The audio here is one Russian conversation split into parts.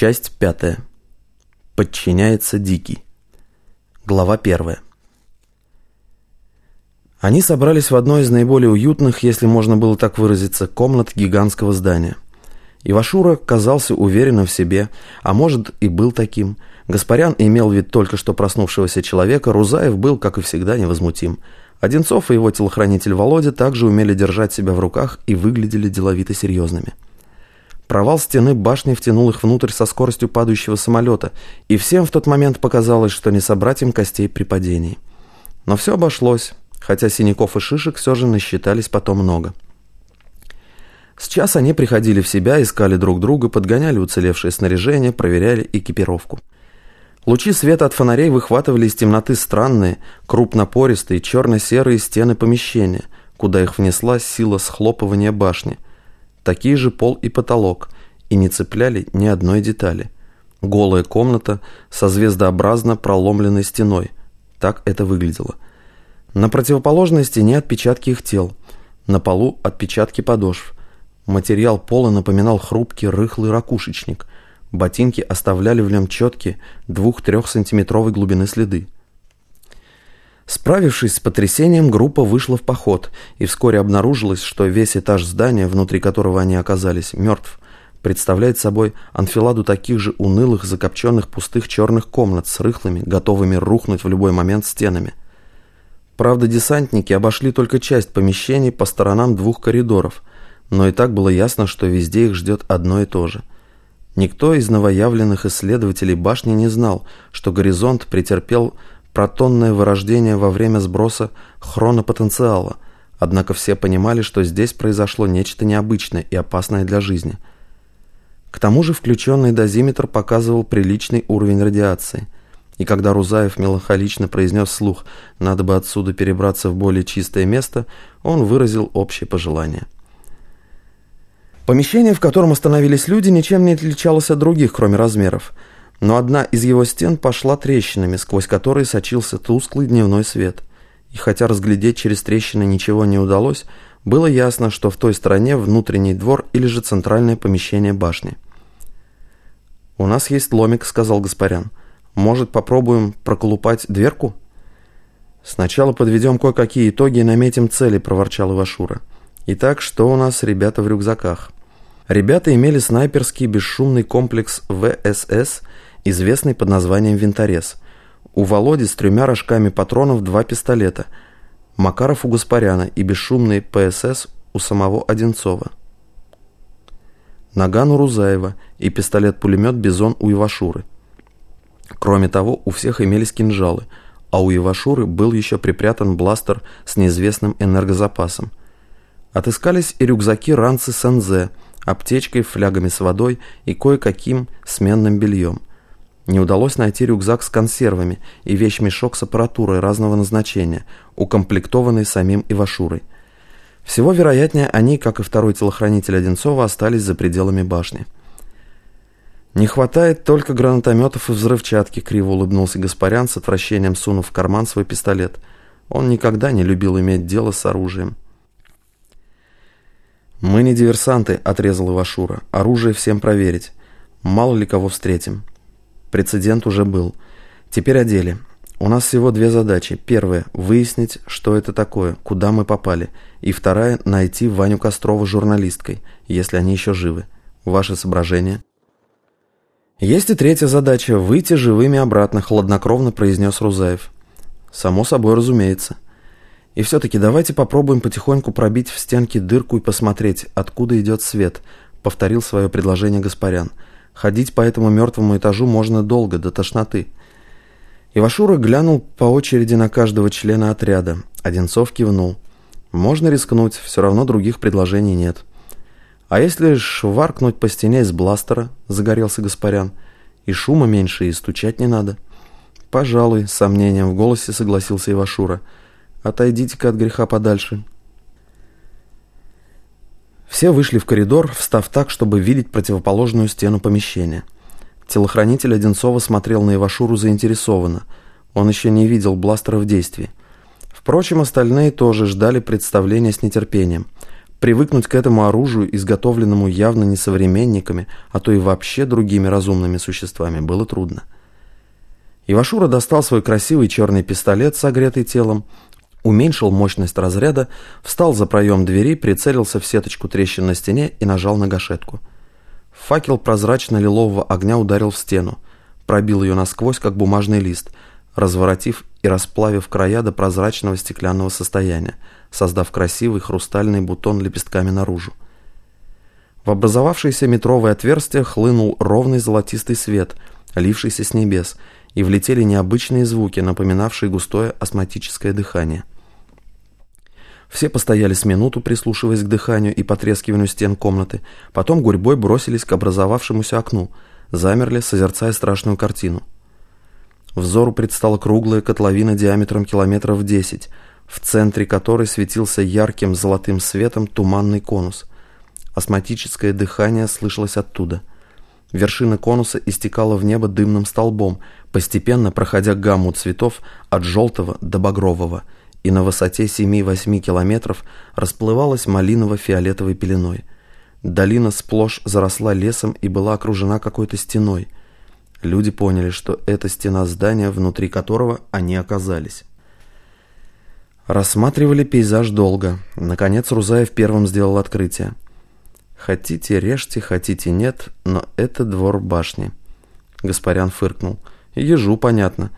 Часть пятая. Подчиняется Дикий. Глава первая. Они собрались в одной из наиболее уютных, если можно было так выразиться, комнат гигантского здания. Ивашура казался уверенным в себе, а может и был таким. Гаспарян имел вид только что проснувшегося человека, Рузаев был, как и всегда, невозмутим. Одинцов и его телохранитель Володя также умели держать себя в руках и выглядели деловито серьезными. Провал стены башни втянул их внутрь со скоростью падающего самолета, и всем в тот момент показалось, что не собрать им костей при падении. Но все обошлось, хотя синяков и шишек все же насчитались потом много. Сейчас они приходили в себя, искали друг друга, подгоняли уцелевшее снаряжение, проверяли экипировку. Лучи света от фонарей выхватывали из темноты странные, крупнопористые, черно-серые стены помещения, куда их внесла сила схлопывания башни. Такие же пол и потолок, и не цепляли ни одной детали. Голая комната со звездообразно проломленной стеной. Так это выглядело. На противоположной стене отпечатки их тел. На полу отпечатки подошв. Материал пола напоминал хрупкий рыхлый ракушечник – Ботинки оставляли в нем четкие двух-трехсантиметровой глубины следы. Справившись с потрясением, группа вышла в поход, и вскоре обнаружилось, что весь этаж здания, внутри которого они оказались, мертв, представляет собой анфиладу таких же унылых, закопченных пустых черных комнат с рыхлыми, готовыми рухнуть в любой момент стенами. Правда, десантники обошли только часть помещений по сторонам двух коридоров, но и так было ясно, что везде их ждет одно и то же – Никто из новоявленных исследователей башни не знал, что горизонт претерпел протонное вырождение во время сброса хронопотенциала, однако все понимали, что здесь произошло нечто необычное и опасное для жизни. К тому же включенный дозиметр показывал приличный уровень радиации, и когда Рузаев меланхолично произнес слух «надо бы отсюда перебраться в более чистое место», он выразил общее пожелание – Помещение, в котором остановились люди, ничем не отличалось от других, кроме размеров. Но одна из его стен пошла трещинами, сквозь которые сочился тусклый дневной свет. И хотя разглядеть через трещины ничего не удалось, было ясно, что в той стороне внутренний двор или же центральное помещение башни. «У нас есть ломик», — сказал Гаспарян. «Может, попробуем проколупать дверку?» «Сначала подведем кое-какие итоги и наметим цели», — проворчал Ивашура. Итак, что у нас, ребята, в рюкзаках? Ребята имели снайперский бесшумный комплекс ВСС, известный под названием «Винторез». У Володи с тремя рожками патронов два пистолета. Макаров у Гаспаряна и бесшумный ПСС у самого Одинцова. Наган у Рузаева и пистолет-пулемет «Бизон» у Ивашуры. Кроме того, у всех имелись кинжалы, а у Ивашуры был еще припрятан бластер с неизвестным энергозапасом – Отыскались и рюкзаки ранцы Сензе, аптечкой, флягами с водой и кое-каким сменным бельем. Не удалось найти рюкзак с консервами и вещмешок с аппаратурой разного назначения, укомплектованный самим Ивашурой. Всего вероятнее, они, как и второй телохранитель Одинцова, остались за пределами башни. «Не хватает только гранатометов и взрывчатки», — криво улыбнулся Гаспарян с отвращением сунув в карман свой пистолет. Он никогда не любил иметь дело с оружием. «Мы не диверсанты», — отрезал Ивашура. «Оружие всем проверить. Мало ли кого встретим». Прецедент уже был. Теперь о деле. У нас всего две задачи. Первая – выяснить, что это такое, куда мы попали. И вторая – найти Ваню Кострова журналисткой, если они еще живы. Ваши соображения? Есть и третья задача – выйти живыми обратно, хладнокровно произнес Рузаев. Само собой разумеется. И все-таки давайте попробуем потихоньку пробить в стенке дырку и посмотреть, откуда идет свет», — повторил свое предложение Гаспарян. «Ходить по этому мертвому этажу можно долго, до тошноты». Ивашура глянул по очереди на каждого члена отряда. Одинцов кивнул. «Можно рискнуть, все равно других предложений нет». «А если шваркнуть по стене из бластера?» — загорелся Гаспарян. «И шума меньше, и стучать не надо». «Пожалуй», — с сомнением в голосе согласился Ивашура. Отойдите-ка от греха подальше. Все вышли в коридор, встав так, чтобы видеть противоположную стену помещения. Телохранитель Одинцова смотрел на Ивашуру заинтересованно. Он еще не видел бластера в действии. Впрочем, остальные тоже ждали представления с нетерпением. Привыкнуть к этому оружию, изготовленному явно не современниками, а то и вообще другими разумными существами, было трудно. Ивашура достал свой красивый черный пистолет, согретый телом, уменьшил мощность разряда, встал за проем двери, прицелился в сеточку трещин на стене и нажал на гашетку. Факел прозрачно-лилового огня ударил в стену, пробил ее насквозь, как бумажный лист, разворотив и расплавив края до прозрачного стеклянного состояния, создав красивый хрустальный бутон лепестками наружу. В образовавшееся метровое отверстие хлынул ровный золотистый свет, лившийся с небес, и влетели необычные звуки, напоминавшие густое астматическое дыхание. Все постояли с минуту, прислушиваясь к дыханию и потрескиванию стен комнаты, потом гурьбой бросились к образовавшемуся окну, замерли, созерцая страшную картину. Взору предстала круглая котловина диаметром километров десять, в центре которой светился ярким золотым светом туманный конус. Астматическое дыхание слышалось оттуда. Вершина конуса истекала в небо дымным столбом, постепенно проходя гамму цветов от желтого до багрового, и на высоте 7-8 километров расплывалась малиново-фиолетовой пеленой. Долина сплошь заросла лесом и была окружена какой-то стеной. Люди поняли, что это стена здания, внутри которого они оказались. Рассматривали пейзаж долго. Наконец Рузаев первым сделал открытие. Хотите режьте, хотите нет, но это двор башни. Гаспарян фыркнул. Ежу понятно.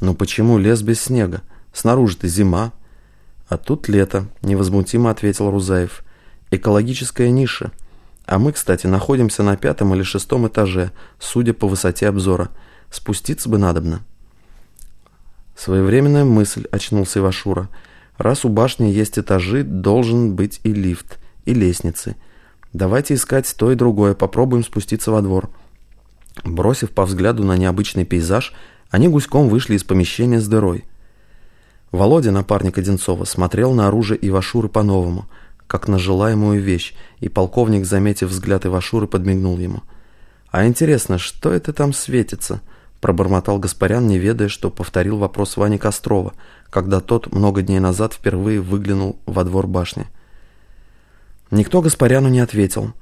Но почему лес без снега? Снаружи-то зима. А тут лето, невозмутимо ответил Рузаев. Экологическая ниша. А мы, кстати, находимся на пятом или шестом этаже, судя по высоте обзора. Спуститься бы надобно. Своевременная мысль, очнулся Ивашура. Раз у башни есть этажи, должен быть и лифт, и лестницы. Давайте искать то и другое, попробуем спуститься во двор. Бросив по взгляду на необычный пейзаж, они гуськом вышли из помещения с дырой. Володя, напарник Одинцова, смотрел на оружие Ивашуры по-новому, как на желаемую вещь, и полковник, заметив взгляд Ивашуры, подмигнул ему. «А интересно, что это там светится?» пробормотал Гаспарян, не ведая, что повторил вопрос Вани Кострова, когда тот много дней назад впервые выглянул во двор башни. Никто Гаспаряну не ответил.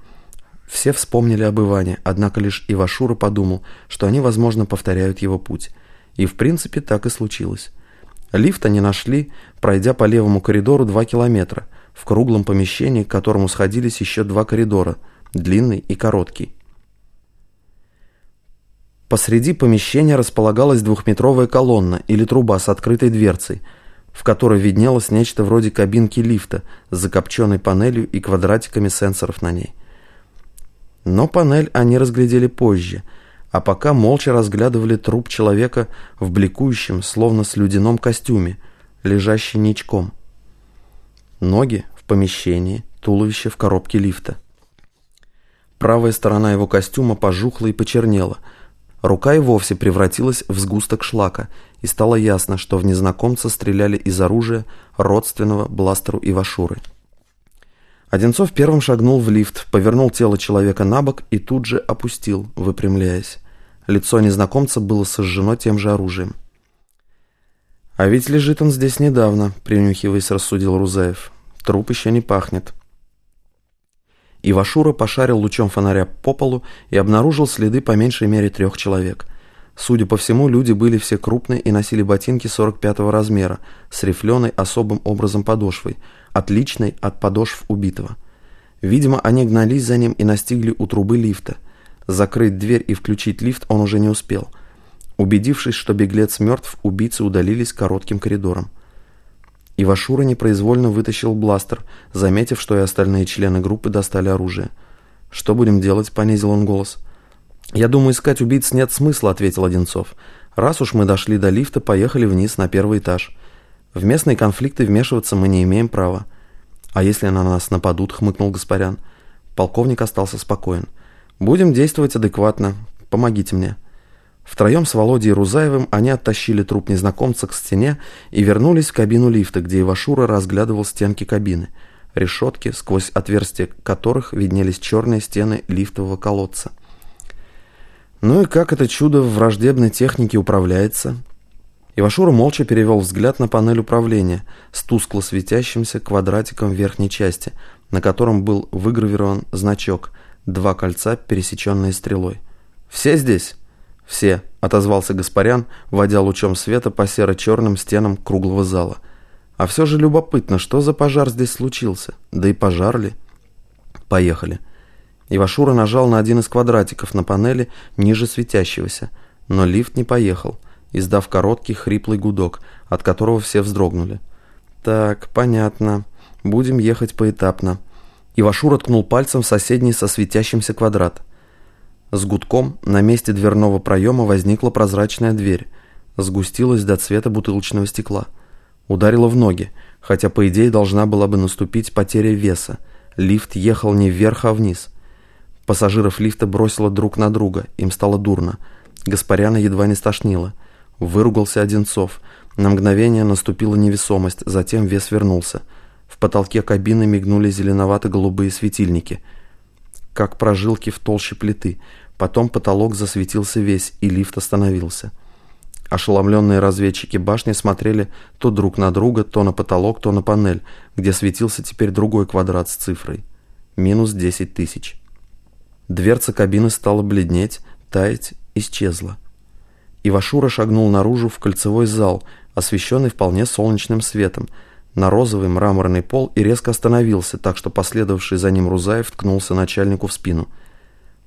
Все вспомнили об Иване, однако лишь Ивашура подумал, что они, возможно, повторяют его путь. И в принципе так и случилось. Лифта не нашли, пройдя по левому коридору два километра, в круглом помещении, к которому сходились еще два коридора, длинный и короткий. Посреди помещения располагалась двухметровая колонна или труба с открытой дверцей, в которой виднелось нечто вроде кабинки лифта с закопченной панелью и квадратиками сенсоров на ней. Но панель они разглядели позже, а пока молча разглядывали труп человека в бликующем, словно слюдяном костюме, лежащий ничком. Ноги в помещении, туловище в коробке лифта. Правая сторона его костюма пожухла и почернела – Рука и вовсе превратилась в сгусток шлака, и стало ясно, что в незнакомца стреляли из оружия, родственного бластеру Ивашуры. Одинцов первым шагнул в лифт, повернул тело человека на бок и тут же опустил, выпрямляясь. Лицо незнакомца было сожжено тем же оружием. «А ведь лежит он здесь недавно», — принюхиваясь, рассудил Рузаев. «Труп еще не пахнет». Ивашура пошарил лучом фонаря по полу и обнаружил следы по меньшей мере трех человек. Судя по всему, люди были все крупные и носили ботинки 45-го размера, с рифленой особым образом подошвой, отличной от подошв убитого. Видимо, они гнались за ним и настигли у трубы лифта. Закрыть дверь и включить лифт он уже не успел. Убедившись, что беглец мертв, убийцы удалились коротким коридором. Ивашура непроизвольно вытащил бластер, заметив, что и остальные члены группы достали оружие. «Что будем делать?» – понизил он голос. «Я думаю, искать убийц нет смысла», – ответил Одинцов. «Раз уж мы дошли до лифта, поехали вниз на первый этаж. В местные конфликты вмешиваться мы не имеем права». «А если на нас нападут?» – хмыкнул Гаспарян. Полковник остался спокоен. «Будем действовать адекватно. Помогите мне». Втроем с Володей Рузаевым они оттащили труп незнакомца к стене и вернулись в кабину лифта, где Ивашура разглядывал стенки кабины, решетки, сквозь отверстия которых виднелись черные стены лифтового колодца. Ну и как это чудо в враждебной технике управляется? Ивашура молча перевел взгляд на панель управления с тускло светящимся квадратиком в верхней части, на котором был выгравирован значок «Два кольца, пересеченные стрелой». «Все здесь?» «Все», — отозвался Гаспарян, водя лучом света по серо-черным стенам круглого зала. «А все же любопытно, что за пожар здесь случился? Да и пожар ли?» «Поехали». Ивашура нажал на один из квадратиков на панели ниже светящегося, но лифт не поехал, издав короткий хриплый гудок, от которого все вздрогнули. «Так, понятно. Будем ехать поэтапно». Ивашура ткнул пальцем в соседний со светящимся квадрат. С гудком на месте дверного проема возникла прозрачная дверь, сгустилась до цвета бутылочного стекла. Ударила в ноги, хотя по идее должна была бы наступить потеря веса. Лифт ехал не вверх, а вниз. Пассажиров лифта бросило друг на друга, им стало дурно. Гаспаряна едва не стошнило. Выругался Одинцов. На мгновение наступила невесомость, затем вес вернулся. В потолке кабины мигнули зеленовато-голубые светильники. Как прожилки в толще плиты. Потом потолок засветился весь, и лифт остановился. Ошеломленные разведчики башни смотрели то друг на друга, то на потолок, то на панель, где светился теперь другой квадрат с цифрой. Минус десять тысяч. Дверца кабины стала бледнеть, таять, исчезла. Ивашура шагнул наружу в кольцевой зал, освещенный вполне солнечным светом, на розовый мраморный пол и резко остановился, так что последовавший за ним Рузаев ткнулся начальнику в спину.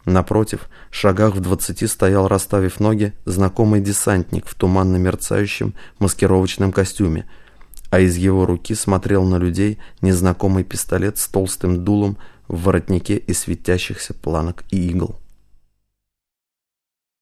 Напротив, в шагах в двадцати стоял, расставив ноги, знакомый десантник в туманно мерцающем маскировочном костюме, а из его руки смотрел на людей незнакомый пистолет с толстым дулом, в воротнике из светящихся планок и игл.